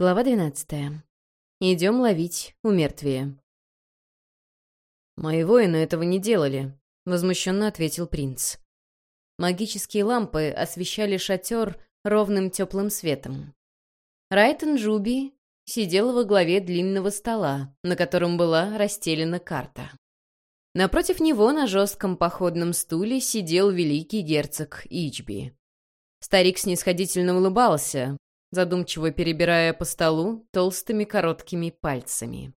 Глава 12. Идем ловить умертвие. «Мои воины этого не делали», — возмущенно ответил принц. Магические лампы освещали шатер ровным теплым светом. Райтон Джуби сидел во главе длинного стола, на котором была расстелена карта. Напротив него на жестком походном стуле сидел великий герцог Ичби. Старик снисходительно улыбался, задумчиво перебирая по столу толстыми короткими пальцами.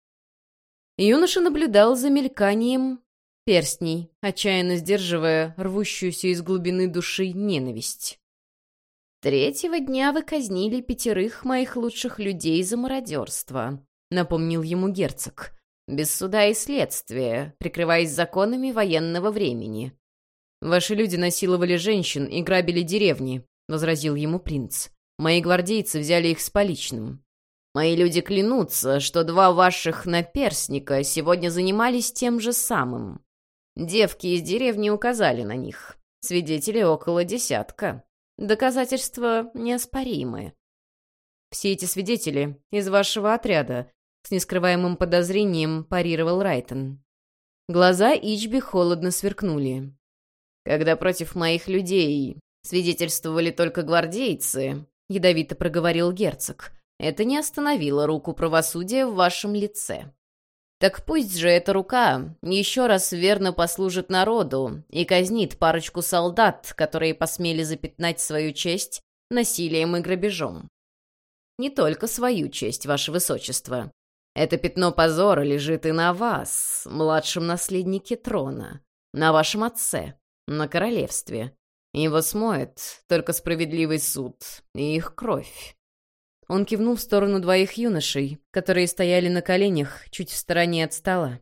Юноша наблюдал за мельканием перстней, отчаянно сдерживая рвущуюся из глубины души ненависть. «Третьего дня вы казнили пятерых моих лучших людей за мародерство», — напомнил ему герцог, «без суда и следствия, прикрываясь законами военного времени». «Ваши люди насиловали женщин и грабили деревни», — возразил ему принц. Мои гвардейцы взяли их с поличным. Мои люди клянутся, что два ваших наперсника сегодня занимались тем же самым. Девки из деревни указали на них. Свидетелей около десятка. Доказательства неоспоримы. Все эти свидетели из вашего отряда, с нескрываемым подозрением парировал Райтон. Глаза Ичби холодно сверкнули. Когда против моих людей свидетельствовали только гвардейцы, — ядовито проговорил герцог. «Это не остановило руку правосудия в вашем лице. Так пусть же эта рука еще раз верно послужит народу и казнит парочку солдат, которые посмели запятнать свою честь насилием и грабежом. Не только свою честь, ваше высочество. Это пятно позора лежит и на вас, младшем наследнике трона, на вашем отце, на королевстве. Его смоет только справедливый суд и их кровь. Он кивнул в сторону двоих юношей, которые стояли на коленях чуть в стороне от стола.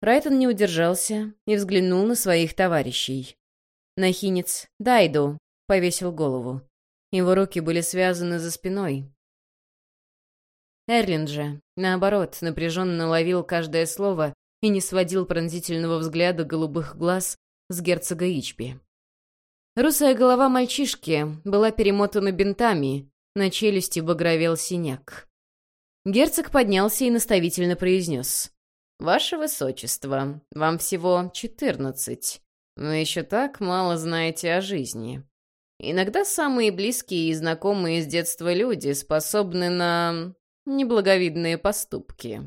Райтон не удержался и взглянул на своих товарищей. Нахинец Дайду повесил голову. Его руки были связаны за спиной. Эрлин же, наоборот, напряженно ловил каждое слово и не сводил пронзительного взгляда голубых глаз с герцога Ичби. Русая голова мальчишки была перемотана бинтами, на челюсти багровел синяк. Герцог поднялся и наставительно произнес. «Ваше Высочество, вам всего четырнадцать. Вы еще так мало знаете о жизни. Иногда самые близкие и знакомые с детства люди способны на неблаговидные поступки.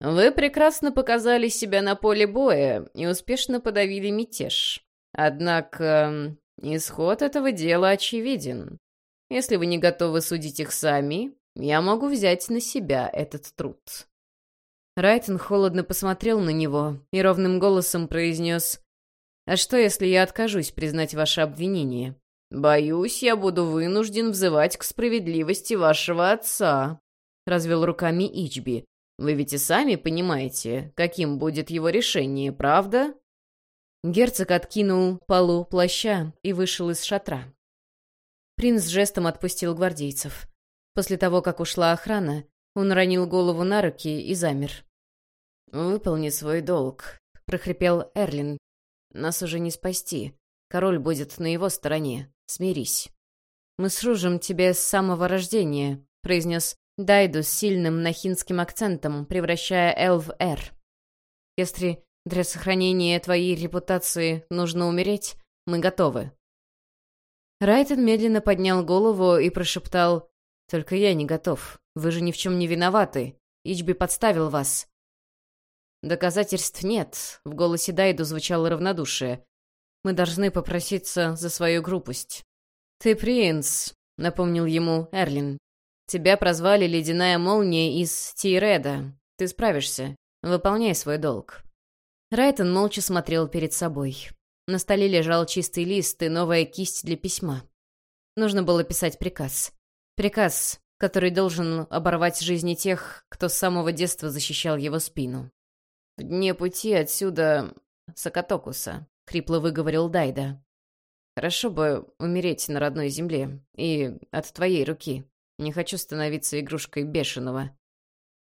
Вы прекрасно показали себя на поле боя и успешно подавили мятеж. Однако Исход этого дела очевиден. Если вы не готовы судить их сами, я могу взять на себя этот труд». Райтон холодно посмотрел на него и ровным голосом произнес «А что, если я откажусь признать ваше обвинение? Боюсь, я буду вынужден взывать к справедливости вашего отца», — развел руками Ичби. «Вы ведь и сами понимаете, каким будет его решение, правда?» Герцог откинул полу плаща и вышел из шатра. Принц жестом отпустил гвардейцев. После того, как ушла охрана, он ронил голову на руки и замер. «Выполни свой долг», — прохрипел Эрлин. «Нас уже не спасти. Король будет на его стороне. Смирись». «Мы служим тебе с самого рождения», — произнес Дайду с сильным нахинским акцентом, превращая «Л» в «Р». «Если для сохранения твоей репутации нужно умереть. Мы готовы». Райтон медленно поднял голову и прошептал «Только я не готов. Вы же ни в чем не виноваты. Ичби подставил вас». «Доказательств нет», — в голосе Дайду звучало равнодушие. «Мы должны попроситься за свою грубость». «Ты принц», — напомнил ему Эрлин. «Тебя прозвали Ледяная Молния из Тиреда. Ты справишься. Выполняй свой долг». Райтон молча смотрел перед собой. На столе лежал чистый лист и новая кисть для письма. Нужно было писать приказ. Приказ, который должен оборвать жизни тех, кто с самого детства защищал его спину. «В дне пути отсюда Сакатокуса», — хрипло выговорил Дайда. «Хорошо бы умереть на родной земле. И от твоей руки. Не хочу становиться игрушкой бешеного».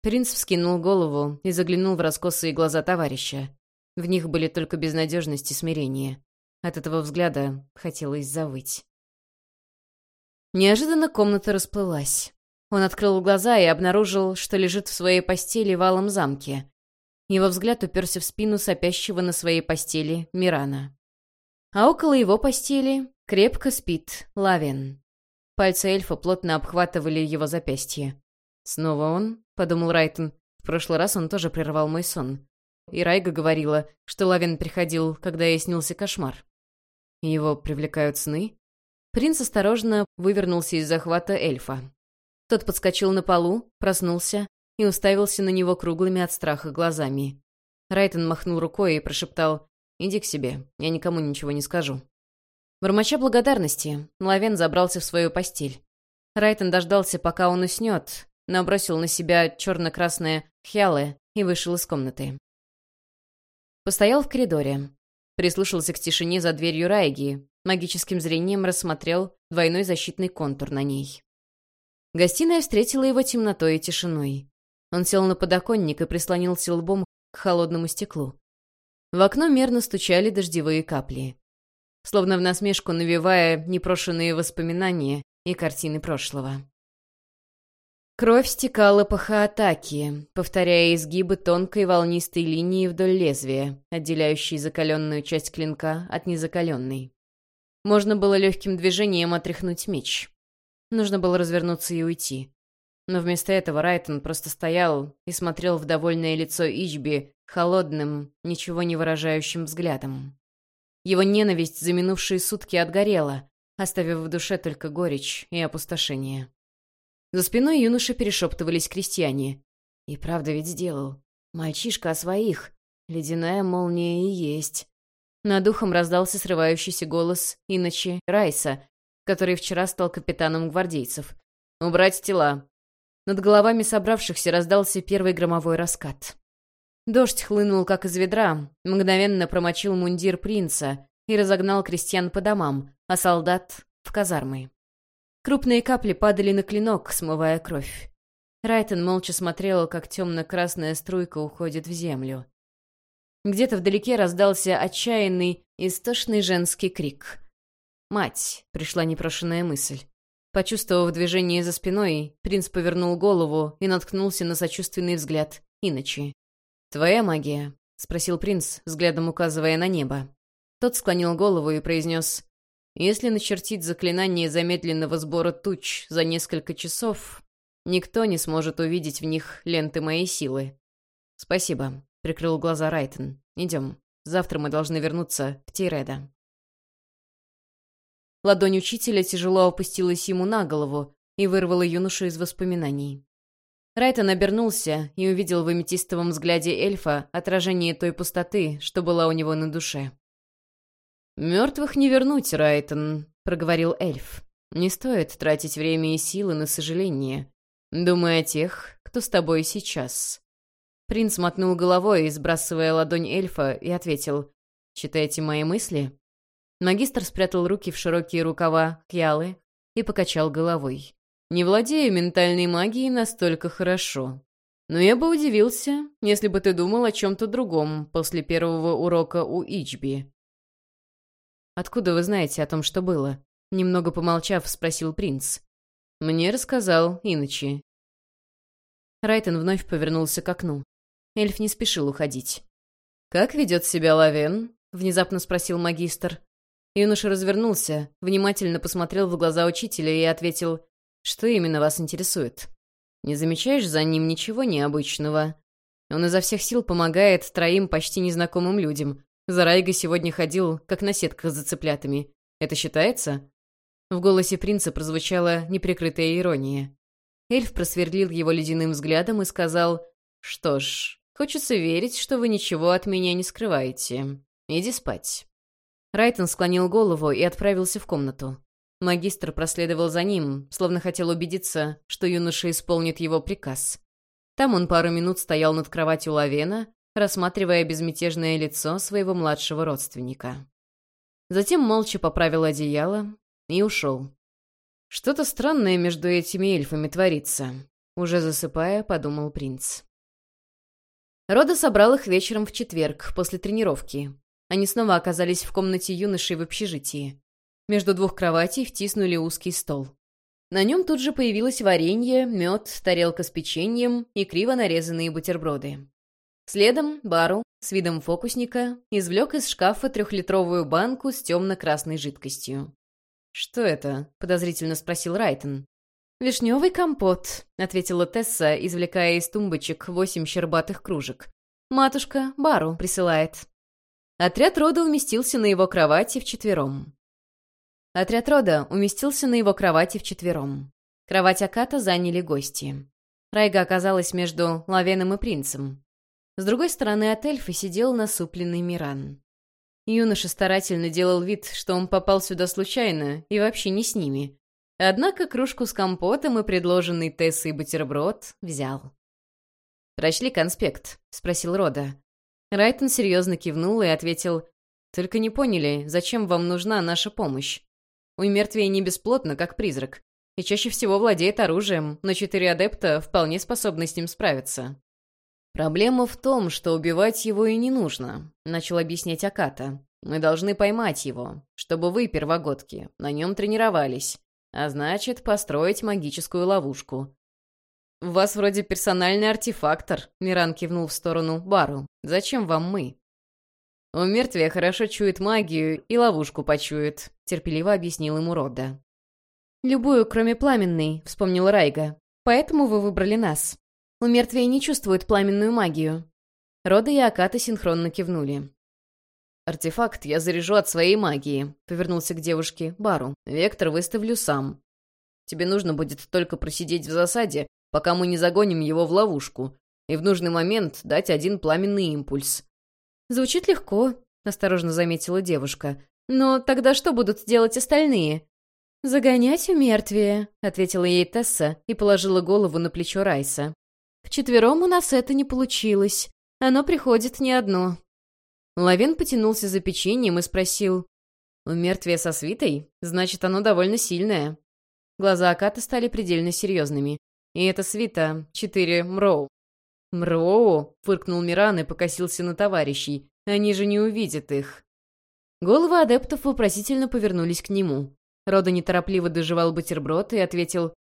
Принц вскинул голову и заглянул в раскосые глаза товарища. В них были только безнадежность и смирение. От этого взгляда хотелось завыть. Неожиданно комната расплылась. Он открыл глаза и обнаружил, что лежит в своей постели в алом замке. Его взгляд уперся в спину сопящего на своей постели Мирана. А около его постели крепко спит Лавен. Пальцы эльфа плотно обхватывали его запястье. «Снова он?» — подумал Райтон. «В прошлый раз он тоже прервал мой сон. И Райга говорила, что Лавен приходил, когда ей снился кошмар. Его привлекают сны?» Принц осторожно вывернулся из захвата эльфа. Тот подскочил на полу, проснулся и уставился на него круглыми от страха глазами. Райтон махнул рукой и прошептал «Иди к себе, я никому ничего не скажу». Бормоча благодарности, Лавен забрался в свою постель. Райтон дождался, пока он уснет, набросил на себя черно-красное хялы и вышел из комнаты. Постоял в коридоре. Прислушался к тишине за дверью Райги, магическим зрением рассмотрел двойной защитный контур на ней. Гостиная встретила его темнотой и тишиной. Он сел на подоконник и прислонился лбом к холодному стеклу. В окно мерно стучали дождевые капли. Словно в насмешку навевая непрошенные воспоминания и картины прошлого. Кровь стекала по хаатаке, повторяя изгибы тонкой волнистой линии вдоль лезвия, отделяющей закаленную часть клинка от незакаленной. Можно было легким движением отряхнуть меч. Нужно было развернуться и уйти. Но вместо этого Райтон просто стоял и смотрел в довольное лицо Ичби холодным, ничего не выражающим взглядом. Его ненависть за минувшие сутки отгорела, оставив в душе только горечь и опустошение. За спиной юноши перешептывались крестьяне. И правда ведь сделал. Мальчишка о своих. Ледяная молния и есть. Над духом раздался срывающийся голос иначе Райса, который вчера стал капитаном гвардейцев. «Убрать тела!» Над головами собравшихся раздался первый громовой раскат. Дождь хлынул, как из ведра, мгновенно промочил мундир принца и разогнал крестьян по домам, а солдат — в казармы. Крупные капли падали на клинок, смывая кровь. Райтон молча смотрел, как темно-красная струйка уходит в землю. Где-то вдалеке раздался отчаянный, истошный женский крик. «Мать!» — пришла непрошенная мысль. Почувствовав движение за спиной, принц повернул голову и наткнулся на сочувственный взгляд Иночи. «Твоя магия?» — спросил принц, взглядом указывая на небо. Тот склонил голову и произнес, «Если начертить заклинание замедленного сбора туч за несколько часов, никто не сможет увидеть в них ленты моей силы». «Спасибо», — прикрыл глаза Райтон. «Идем. Завтра мы должны вернуться в Тиреда». Ладонь учителя тяжело опустилась ему на голову и вырвала юношу из воспоминаний. Райтон обернулся и увидел в аметистовом взгляде эльфа отражение той пустоты, что была у него на душе. «Мертвых не вернуть, Райтон», — проговорил эльф. «Не стоит тратить время и силы на сожаление. Думай о тех, кто с тобой сейчас». Принц мотнул головой, сбрасывая ладонь эльфа, и ответил. «Читайте мои мысли?» Магистр спрятал руки в широкие рукава кьялы и покачал головой. «Не владею ментальной магией настолько хорошо. Но я бы удивился, если бы ты думал о чем-то другом после первого урока у Ичби». «Откуда вы знаете о том, что было?» Немного помолчав, спросил принц. «Мне рассказал иначе». Райтон вновь повернулся к окну. Эльф не спешил уходить. «Как ведет себя Лавен?» — внезапно спросил магистр. Юноша развернулся, внимательно посмотрел в глаза учителя и ответил, «Что именно вас интересует? Не замечаешь за ним ничего необычного? Он изо всех сил помогает троим почти незнакомым людям. За Райго сегодня ходил, как на сетках за цыплятами. Это считается?» В голосе принца прозвучала неприкрытая ирония. Эльф просверлил его ледяным взглядом и сказал, «Что ж, хочется верить, что вы ничего от меня не скрываете. Иди спать». Райтон склонил голову и отправился в комнату. Магистр проследовал за ним, словно хотел убедиться, что юноша исполнит его приказ. Там он пару минут стоял над кроватью Лавена, рассматривая безмятежное лицо своего младшего родственника. Затем молча поправил одеяло и ушел. «Что-то странное между этими эльфами творится», — уже засыпая, подумал принц. Рода собрал их вечером в четверг, после тренировки, они снова оказались в комнате юношей в общежитии. Между двух кроватей втиснули узкий стол. На нем тут же появилось варенье, мед, тарелка с печеньем и криво нарезанные бутерброды. Следом Бару, с видом фокусника, извлек из шкафа трехлитровую банку с темно-красной жидкостью. «Что это?» — подозрительно спросил Райтон. «Вишневый компот», — ответила Тесса, извлекая из тумбочек восемь щербатых кружек. «Матушка Бару присылает». Отряд рода уместился на его кровати вчетвером. Отряд рода уместился на его кровати вчетвером. Кровать Аката заняли гости. Райга оказалась между Лавеном и принцем. С другой стороны от эльфа сидел насупленный Миран. Юноша старательно делал вид, что он попал сюда случайно и вообще не с ними. Однако кружку с компотом и предложенный Тессой бутерброд взял. «Прочли конспект?» — спросил Рода. Райтон серьезно кивнул и ответил, «Только не поняли, зачем вам нужна наша помощь? У мертвия не бесплотно, как призрак, и чаще всего владеет оружием, но четыре адепта вполне способны с ним справиться». «Проблема в том, что убивать его и не нужно», — начал объяснять Аката. «Мы должны поймать его, чтобы вы, первогодки, на нем тренировались, а значит, построить магическую ловушку. «У вас вроде персональный артефактор», — Миран кивнул в сторону Бару. «Зачем вам мы?» «У мертвия хорошо чует магию и ловушку почует», — терпеливо объяснил ему Родда. «Любую, кроме пламенной», — вспомнил Райга. «Поэтому вы выбрали нас. У мертвия не чувствует пламенную магию». Рода и Аката синхронно кивнули. «Артефакт я заряжу от своей магии», — повернулся к девушке Бару. «Вектор выставлю сам. Тебе нужно будет только просидеть в засаде пока мы не загоним его в ловушку, и в нужный момент дать один пламенный импульс. «Звучит легко», — осторожно заметила девушка. «Но тогда что будут делать остальные?» «Загонять у мертвия», — ответила ей Тесса и положила голову на плечо Райса. «Вчетвером у нас это не получилось. Оно приходит не одно». Лавен потянулся за печеньем и спросил. «У мертвия со свитой? Значит, оно довольно сильное». Глаза Аката стали предельно серьезными. И это свита, четыре Мроу. «Мроу!» — фыркнул Миран и покосился на товарищей. «Они же не увидят их». Головы адептов вопросительно повернулись к нему. Рода неторопливо доживал бутерброд и ответил,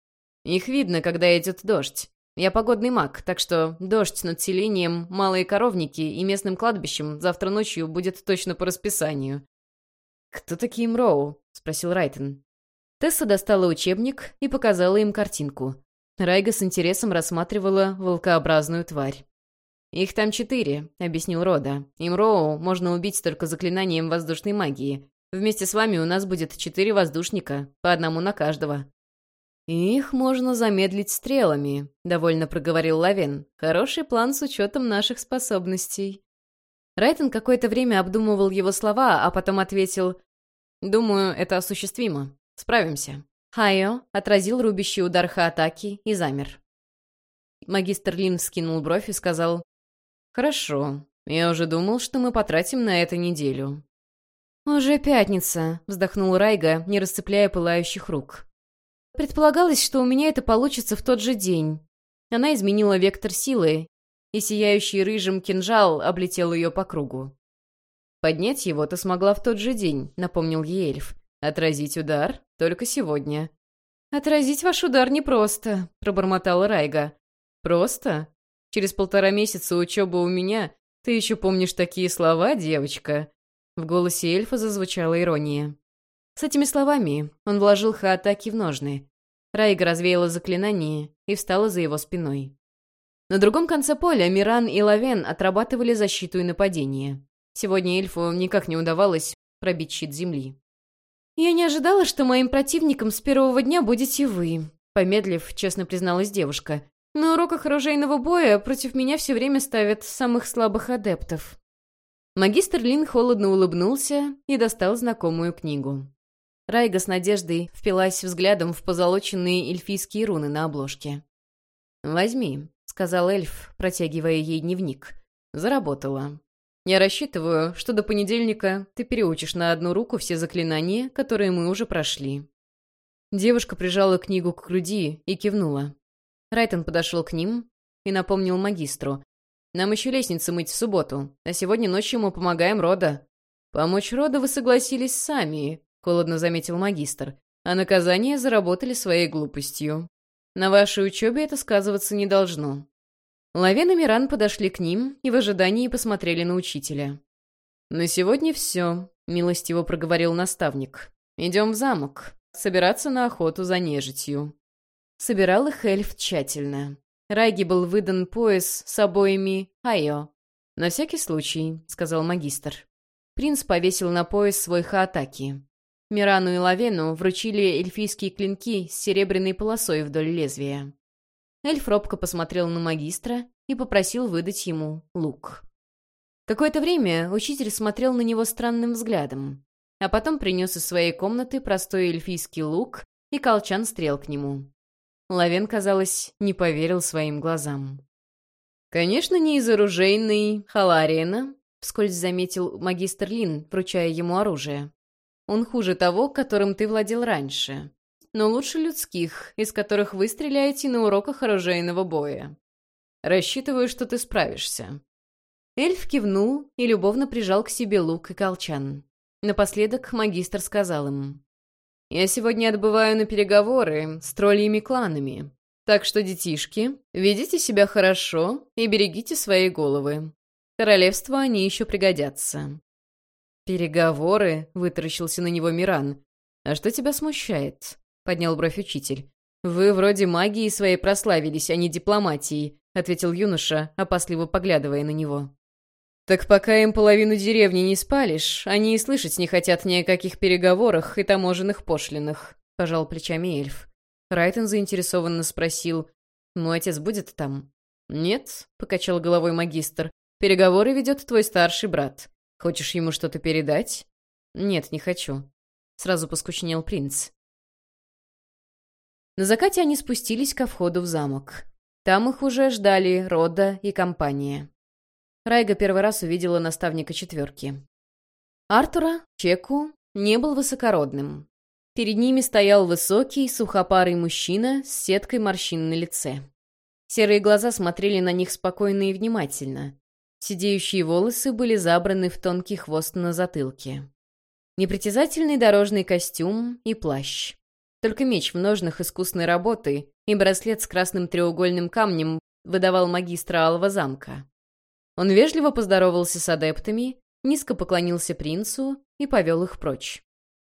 «Их видно, когда идет дождь. Я погодный маг, так что дождь над селением, малые коровники и местным кладбищем завтра ночью будет точно по расписанию». «Кто такие Мроу?» — спросил Райтон. Тесса достала учебник и показала им картинку. Райга с интересом рассматривала волкообразную тварь. «Их там четыре», — объяснил Рода. «Им Роу можно убить только заклинанием воздушной магии. Вместе с вами у нас будет четыре воздушника, по одному на каждого». «Их можно замедлить стрелами», — довольно проговорил Лавен. «Хороший план с учетом наших способностей». Райтон какое-то время обдумывал его слова, а потом ответил, «Думаю, это осуществимо. Справимся». Хайо отразил рубящий удар Хаатаки и замер. Магистр Лин скинул бровь и сказал, «Хорошо. Я уже думал, что мы потратим на это неделю». «Уже пятница», — вздохнул Райга, не расцепляя пылающих рук. «Предполагалось, что у меня это получится в тот же день». Она изменила вектор силы, и сияющий рыжим кинжал облетел ее по кругу. «Поднять его ты смогла в тот же день», — напомнил ей эльф. «Отразить удар? Только сегодня». «Отразить ваш удар непросто», — пробормотала Райга. «Просто? Через полтора месяца учебы у меня ты еще помнишь такие слова, девочка?» В голосе эльфа зазвучала ирония. С этими словами он вложил Хаатаки в ножны. Райга развеяла заклинание и встала за его спиной. На другом конце поля Миран и Лавен отрабатывали защиту и нападение. Сегодня эльфу никак не удавалось пробить щит земли. «Я не ожидала, что моим противником с первого дня будете вы», — помедлив, честно призналась девушка. «На уроках оружейного боя против меня все время ставят самых слабых адептов». Магистр Лин холодно улыбнулся и достал знакомую книгу. Райга с надеждой впилась взглядом в позолоченные эльфийские руны на обложке. «Возьми», — сказал эльф, протягивая ей дневник. «Заработала. Я рассчитываю, что до понедельника ты переучишь на одну руку все заклинания, которые мы уже прошли». Девушка прижала книгу к груди и кивнула. Райтон подошел к ним и напомнил магистру. «Нам еще лестницы мыть в субботу, а сегодня ночью мы помогаем Рода». «Помочь Рода вы согласились сами», — холодно заметил магистр. а наказание заработали своей глупостью. На вашей учебе это сказываться не должно». Лавен и Миран подошли к ним и в ожидании посмотрели на учителя. «На сегодня все», — милостиво проговорил наставник. «Идем в замок. Собираться на охоту за нежитью». Собирал их эльф тщательно. Райге был выдан пояс с обоими «Айо». «На всякий случай», — сказал магистр. Принц повесил на пояс свой хаатаки. Мирану и Лавену вручили эльфийские клинки с серебряной полосой вдоль лезвия. Эльф робко посмотрел на магистра и попросил выдать ему лук. Какое-то время учитель смотрел на него странным взглядом, а потом принес из своей комнаты простой эльфийский лук и колчан стрел к нему. Лавен, казалось, не поверил своим глазам. «Конечно, не из оружейной Халариена», — вскользь заметил магистр Лин, вручая ему оружие. «Он хуже того, которым ты владел раньше но лучше людских, из которых вы стреляете на уроках оружейного боя. Рассчитываю, что ты справишься». Эльф кивнул и любовно прижал к себе лук и колчан. Напоследок магистр сказал им. «Я сегодня отбываю на переговоры с троллями кланами, так что, детишки, ведите себя хорошо и берегите свои головы. Королевству они еще пригодятся». «Переговоры?» — вытаращился на него Миран. «А что тебя смущает?» — поднял бровь учитель. «Вы вроде магии своей прославились, а не дипломатией», — ответил юноша, опасливо поглядывая на него. «Так пока им половину деревни не спалишь, они и слышать не хотят ни о каких переговорах и таможенных пошлинах», — пожал плечами эльф. Райтон заинтересованно спросил, «Мой отец будет там?» «Нет», — покачал головой магистр, «переговоры ведет твой старший брат. Хочешь ему что-то передать?» «Нет, не хочу», — сразу поскучнел принц. На закате они спустились ко входу в замок. Там их уже ждали Рода и компания. Райга первый раз увидела наставника четверки. Артура, Чеку, не был высокородным. Перед ними стоял высокий, сухопарый мужчина с сеткой морщин на лице. Серые глаза смотрели на них спокойно и внимательно. Сидеющие волосы были забраны в тонкий хвост на затылке. Непритязательный дорожный костюм и плащ. Только меч в ножнах искусной работы и браслет с красным треугольным камнем выдавал магистра Алого замка. Он вежливо поздоровался с адептами, низко поклонился принцу и повел их прочь.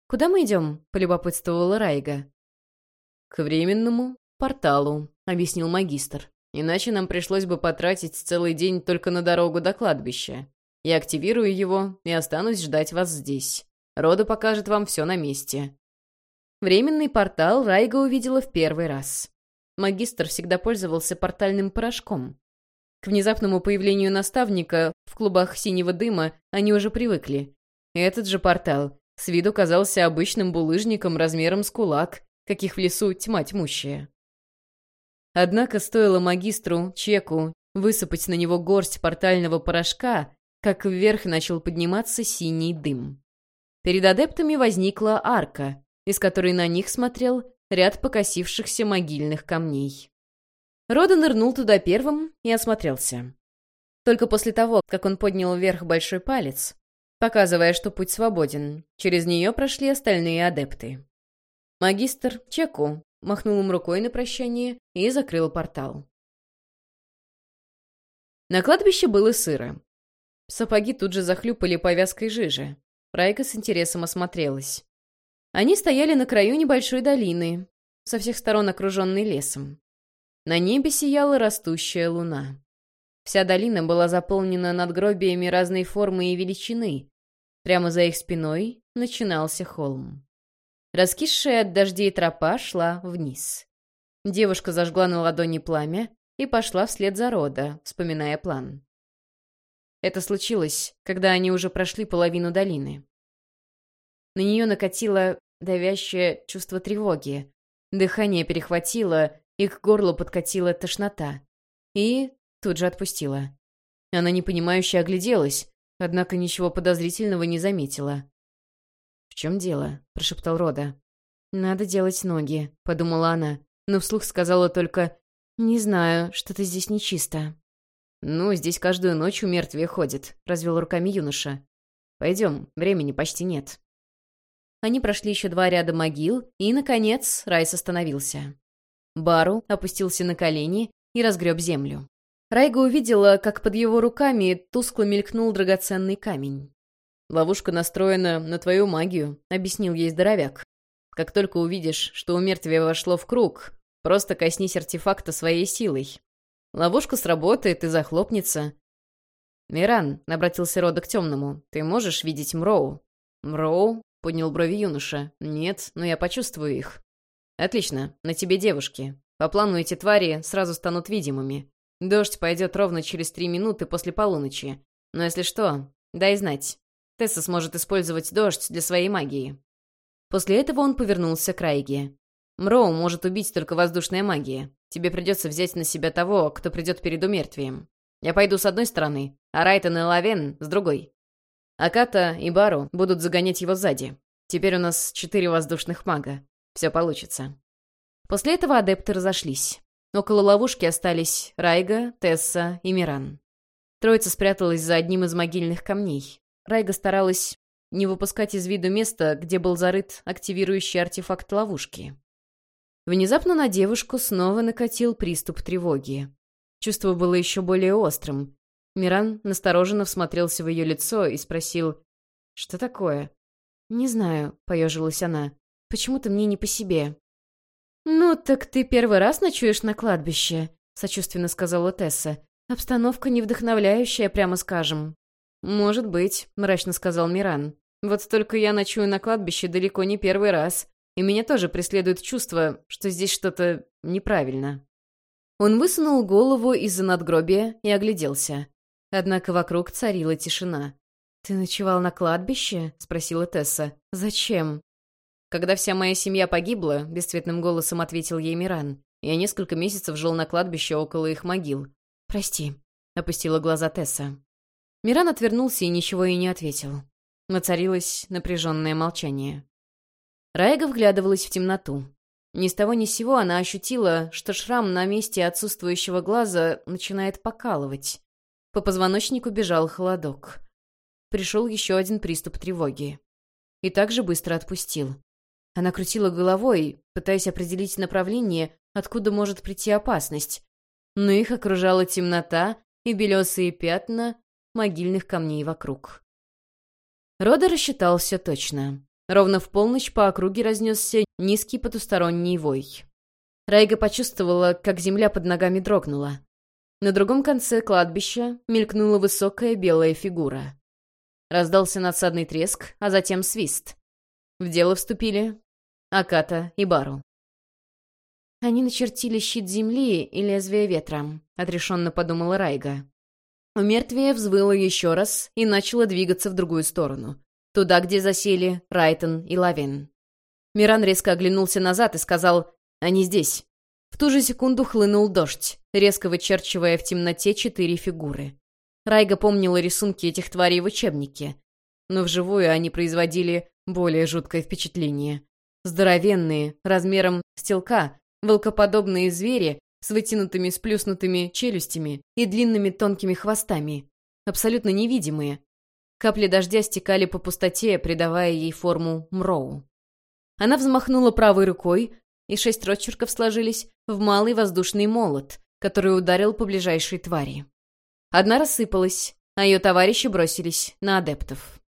«Куда мы идем?» — полюбопытствовала Райга. «К временному порталу», — объяснил магистр. «Иначе нам пришлось бы потратить целый день только на дорогу до кладбища. Я активирую его и останусь ждать вас здесь. Рода покажет вам все на месте. Временный портал Райга увидела в первый раз. Магистр всегда пользовался портальным порошком. К внезапному появлению наставника в клубах синего дыма они уже привыкли. Этот же портал с виду казался обычным булыжником размером с кулак, каких в лесу тьма тьмущая. Однако стоило магистру, Чеку, высыпать на него горсть портального порошка, как вверх начал подниматься синий дым. Перед адептами возникла арка, из которой на них смотрел ряд покосившихся могильных камней. Рода нырнул туда первым и осмотрелся. Только после того, как он поднял вверх большой палец, показывая, что путь свободен, через нее прошли остальные адепты. Магистр Чеку махнул им рукой на прощание и закрыл портал. На кладбище было сыро. Сапоги тут же захлюпали повязкой жижи. Райка с интересом осмотрелась. Они стояли на краю небольшой долины, со всех сторон окруженной лесом. На небе сияла растущая луна. Вся долина была заполнена надгробиями разной формы и величины. Прямо за их спиной начинался холм. Раскисшая от дождей тропа шла вниз. Девушка зажгла на ладони пламя и пошла вслед за Рода, вспоминая план. Это случилось, когда они уже прошли половину долины. На нее накатило давящее чувство тревоги. Дыхание перехватило, и к горлу подкатила тошнота. И тут же отпустила. Она непонимающе огляделась, однако ничего подозрительного не заметила. «В чем дело?» — прошептал Рода. «Надо делать ноги», — подумала она, но вслух сказала только «Не знаю, что-то здесь нечисто». «Ну, здесь каждую ночь у мертвия ходит», — развел руками юноша. «Пойдем, времени почти нет». Они прошли еще два ряда могил, и, наконец, Райс остановился. Бару опустился на колени и разгреб землю. Райга увидела, как под его руками тускло мелькнул драгоценный камень. «Ловушка настроена на твою магию», — объяснил ей здоровяк. «Как только увидишь, что у мертвия вошло в круг, просто коснись артефакта своей силой. Ловушка сработает и захлопнется». «Миран», — обратился Рода к темному, — «ты можешь видеть Мроу?» «Мроу?» — поднял брови юноша. «Нет, но я почувствую их». «Отлично, на тебе девушки. По плану эти твари сразу станут видимыми. Дождь пойдет ровно через три минуты после полуночи. Но если что, дай знать. Тесса сможет использовать дождь для своей магии». После этого он повернулся к Райге. «Мроу может убить только воздушная магия. Тебе придется взять на себя того, кто придет перед умертвием. Я пойду с одной стороны, а Райтон и Лавен — с другой. Аката и Бару будут загонять его сзади. Теперь у нас четыре воздушных мага. Все получится». После этого адепты разошлись. Около ловушки остались Райга, Тесса и Миран. Троица спряталась за одним из могильных камней. Райга старалась не выпускать из виду место, где был зарыт активирующий артефакт ловушки. Внезапно на девушку снова накатил приступ тревоги. Чувство было еще более острым. Миран настороженно всмотрелся в ее лицо и спросил, «Что такое?» «Не знаю», — поежилась она. «Почему-то мне не по себе». «Ну, так ты первый раз ночуешь на кладбище», — сочувственно сказала Тесса. «Обстановка не вдохновляющая, прямо скажем». «Может быть», — мрачно сказал Миран. «Вот только я ночую на кладбище далеко не первый раз, и меня тоже преследует чувство, что здесь что-то неправильно». Он высунул голову из-за надгробия и огляделся. Однако вокруг царила тишина. «Ты ночевал на кладбище?» — спросила Тесса. «Зачем?» Когда вся моя семья погибла, бесцветным голосом ответил ей Миран. Я несколько месяцев жил на кладбище около их могил. «Прости», — опустила глаза Тесса. Миран отвернулся и ничего ей не ответил. Воцарилось напряженное молчание. Райга вглядывалась в темноту. Ни с того ни с сего она ощутила, что шрам на месте отсутствующего глаза начинает покалывать. По позвоночнику бежал холодок. Пришел еще один приступ тревоги. И также быстро отпустил. Она крутила головой, пытаясь определить направление, откуда может прийти опасность. Но их окружала темнота и белесые пятна могильных камней вокруг. Рода рассчитал все точно. Ровно в полночь по округе разнесся низкий потусторонний вой. Райга почувствовала, как земля под ногами дрогнула. На другом конце кладбища мелькнула высокая белая фигура. Раздался надсадный треск, а затем свист. В дело вступили Аката и Бару. «Они начертили щит земли и лезвие ветра», — отрешенно подумала Райга. У мертвия взвыло еще раз и начало двигаться в другую сторону. Туда, где засели Райтон и Лавин. Миран резко оглянулся назад и сказал «Они здесь». В ту же секунду хлынул дождь, резко вычерчивая в темноте четыре фигуры. Райга помнила рисунки этих тварей в учебнике, но вживую они производили более жуткое впечатление. Здоровенные, размером с телка, волкоподобные звери с вытянутыми сплюснутыми челюстями и длинными тонкими хвостами. Абсолютно невидимые. Капли дождя стекали по пустоте, придавая ей форму мроу. Она взмахнула правой рукой, и шесть росчерков сложились в малый воздушный молот, который ударил по ближайшей твари. Одна рассыпалась, а ее товарищи бросились на адептов.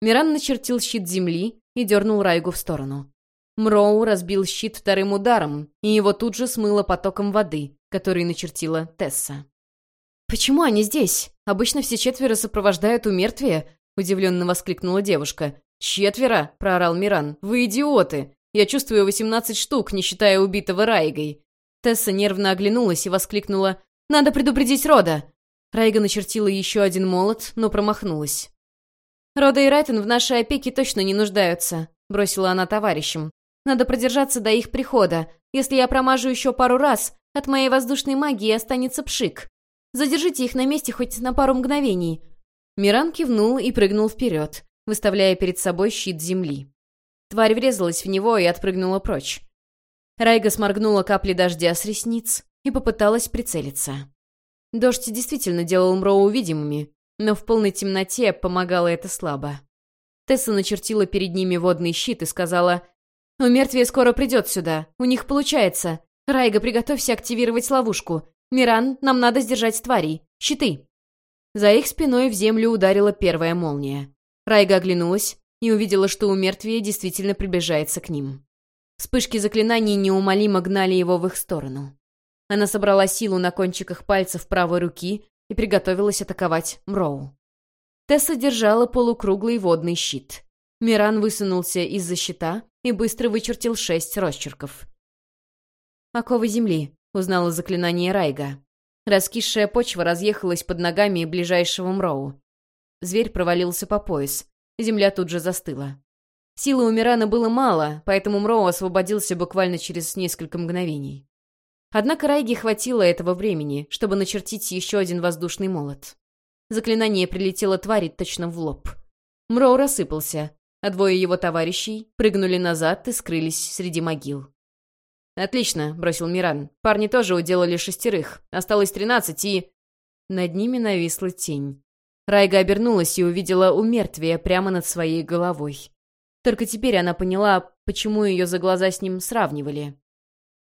Миран начертил щит земли и дернул Райгу в сторону. Мроу разбил щит вторым ударом, и его тут же смыло потоком воды, который начертила Тесса. «Почему они здесь? Обычно все четверо сопровождают у мертвия», — удивленно воскликнула девушка. «Четверо?» — проорал Миран. «Вы идиоты! Я чувствую восемнадцать штук, не считая убитого Райгой». Тесса нервно оглянулась и воскликнула. «Надо предупредить Рода!» Райга начертила еще один молот, но промахнулась. «Рода и Райтон в нашей опеке точно не нуждаются», — бросила она товарищам. Надо продержаться до их прихода. Если я промажу еще пару раз, от моей воздушной магии останется пшик. Задержите их на месте хоть на пару мгновений». Миран кивнул и прыгнул вперед, выставляя перед собой щит земли. Тварь врезалась в него и отпрыгнула прочь. Райга сморгнула капли дождя с ресниц и попыталась прицелиться. Дождь действительно делал Мроу видимыми, но в полной темноте помогало это слабо. Тесса начертила перед ними водный щит и сказала, «У мертвия скоро придет сюда. У них получается. Райга, приготовься активировать ловушку. Миран, нам надо сдержать тварей. Щиты!» За их спиной в землю ударила первая молния. Райга оглянулась и увидела, что у мертвия действительно приближается к ним. Вспышки заклинаний неумолимо гнали его в их сторону. Она собрала силу на кончиках пальцев правой руки и приготовилась атаковать Мроу. Тесса держала полукруглый водный щит. Миран высунулся из-за щита и быстро вычертил шесть росчерков. «Оковы земли», — узнала заклинание Райга. Раскисшая почва разъехалась под ногами ближайшего Мроу. Зверь провалился по пояс. Земля тут же застыла. Силы у Мирана было мало, поэтому Мроу освободился буквально через несколько мгновений. Однако Райге хватило этого времени, чтобы начертить еще один воздушный молот. Заклинание прилетело твари точно в лоб. Мроу рассыпался, а двое его товарищей прыгнули назад и скрылись среди могил. «Отлично», — бросил Миран. «Парни тоже уделали шестерых. Осталось тринадцать и...» Над ними нависла тень. Райга обернулась и увидела умертвие прямо над своей головой. Только теперь она поняла, почему ее за глаза с ним сравнивали.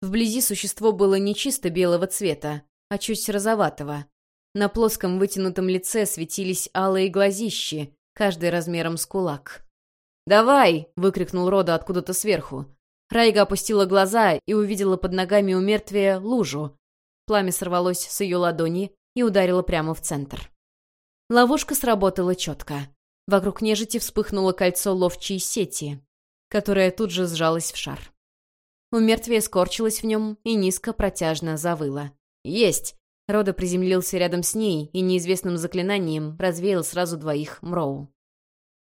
Вблизи существо было не чисто белого цвета, а чуть розоватого. На плоском вытянутом лице светились алые глазищи, каждый размером с кулак. «Давай!» — выкрикнул Рода откуда-то сверху. Райга опустила глаза и увидела под ногами у мертвия лужу. Пламя сорвалось с ее ладони и ударило прямо в центр. Ловушка сработала четко. Вокруг нежити вспыхнуло кольцо ловчей сети, которое тут же сжалось в шар. У мертвия скорчилась в нем и низко протяжно завыла. «Есть!» Рода приземлился рядом с ней и неизвестным заклинанием развеял сразу двоих Мроу.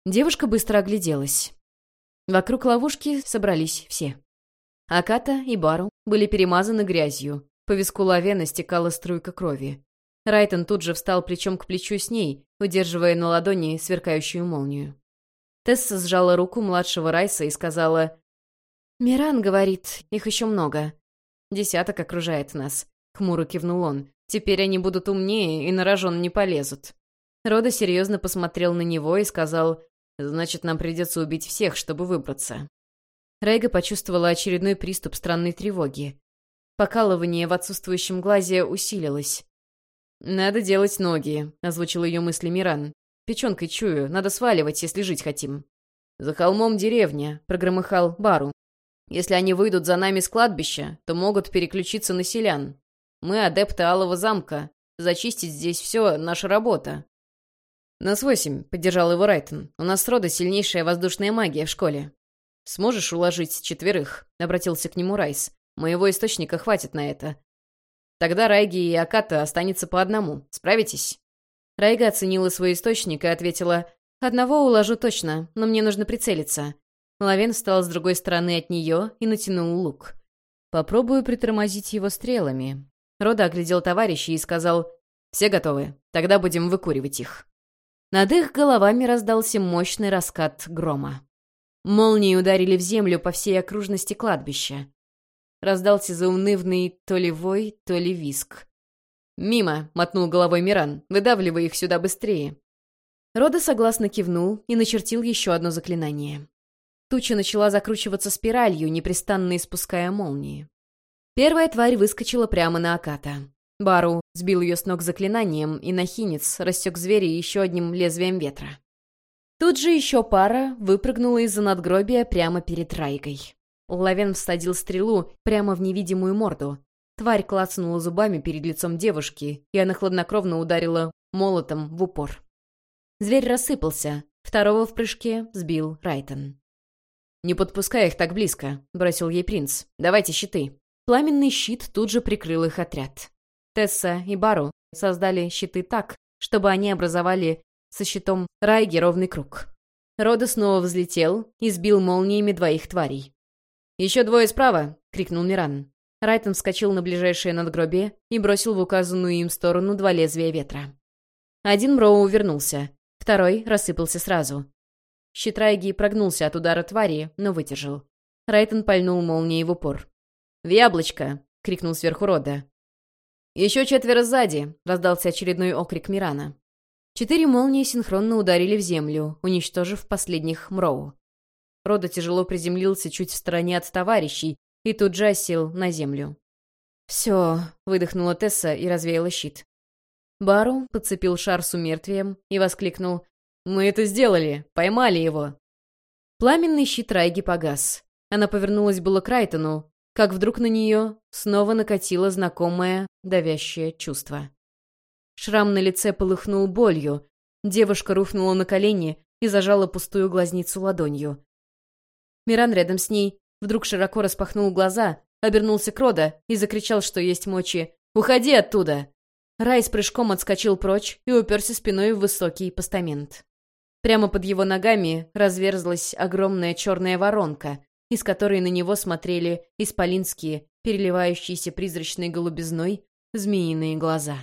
Девушка быстро огляделась. Вокруг ловушки собрались все. Аката и Бару были перемазаны грязью. По виску Лавена стекала струйка крови. Райтон тут же встал плечом к плечу с ней, удерживая на ладони сверкающую молнию. Тесса сжала руку младшего Райса и сказала, «Миран говорит, их еще много. Десяток окружает нас», — хмуро кивнул он. Теперь они будут умнее и на рожон не полезут. Рода серьезно посмотрел на него и сказал, «Значит, нам придется убить всех, чтобы выбраться». Рейга почувствовала очередной приступ странной тревоги. Покалывание в отсутствующем глазе усилилось. «Надо делать ноги», — озвучил ее мысли Миран. «Печенкой чую, надо сваливать, если жить хотим». «За холмом деревня», — прогромыхал Бару. «Если они выйдут за нами с кладбища, то могут переключиться на селян. Мы адепты Алого замка. Зачистить здесь все — наша работа». «Нас восемь», — поддержал его Райтон. «У нас рода сильнейшая воздушная магия в школе». «Сможешь уложить четверых?» — обратился к нему Райс. «Моего источника хватит на это». «Тогда Райги и Аката останется по одному. Справитесь?» Райга оценила свой источник и ответила, «Одного уложу точно, но мне нужно прицелиться». Лавен встал с другой стороны от нее и натянул лук. «Попробую притормозить его стрелами. Рода оглядел товарищей и сказал, «Все готовы? Тогда будем выкуривать их». Над их головами раздался мощный раскат грома. Молнии ударили в землю по всей окружности кладбища. Раздался заунывный то ли вой, то ли виск. «Мимо!» — мотнул головой Миран. «Выдавливай их сюда быстрее!» Рода согласно кивнул и начертил еще одно заклинание. Туча начала закручиваться спиралью, непрестанно испуская молнии. Первая тварь выскочила прямо на Аката. Бару сбил ее с ног заклинанием, и нахинец рассек зверя еще одним лезвием ветра. Тут же еще пара выпрыгнула из-за надгробия прямо перед Райгой. Лавен всадил стрелу прямо в невидимую морду. Тварь клацнула зубами перед лицом девушки, и она хладнокровно ударила молотом в упор. Зверь рассыпался. Второго в прыжке сбил Райтон. «Не подпускай их так близко», — бросил ей принц. «Давайте щиты». Пламенный щит тут же прикрыл их отряд. Тесса и Бару создали щиты так, чтобы они образовали со щитом Райги ровный круг. Рода снова взлетел и сбил молниями двоих тварей. «Еще двое справа!» — крикнул Миран. Райтон вскочил на ближайшее надгробие и бросил в указанную им сторону два лезвия ветра. Один Мроу увернулся, второй рассыпался сразу. Щит Райги прогнулся от удара твари, но выдержал. Райтон пальнул молнией в упор. «В яблочко!» — крикнул сверху Рода. «Еще четверо сзади!» — раздался очередной окрик Мирана. Четыре молнии синхронно ударили в землю, уничтожив последних мроу. Рода тяжело приземлился чуть в стороне от товарищей и тут же осел на землю. «Все», — выдохнула Тесса и развеяла щит. Бару подцепил шар с умертвием и воскликнул «Мы это сделали! Поймали его!» Пламенный щит Райги погас. Она повернулась было к Райтону, как вдруг на нее снова накатило знакомое давящее чувство. Шрам на лице полыхнул болью, девушка рухнула на колени и зажала пустую глазницу ладонью. Миран рядом с ней вдруг широко распахнул глаза, обернулся к Рода и закричал, что есть мочи «Уходи оттуда!». Рай с прыжком отскочил прочь и уперся спиной в высокий постамент. Прямо под его ногами разверзлась огромная черная воронка, из которой на него смотрели исполинские, переливающиеся призрачной голубизной, змеиные глаза.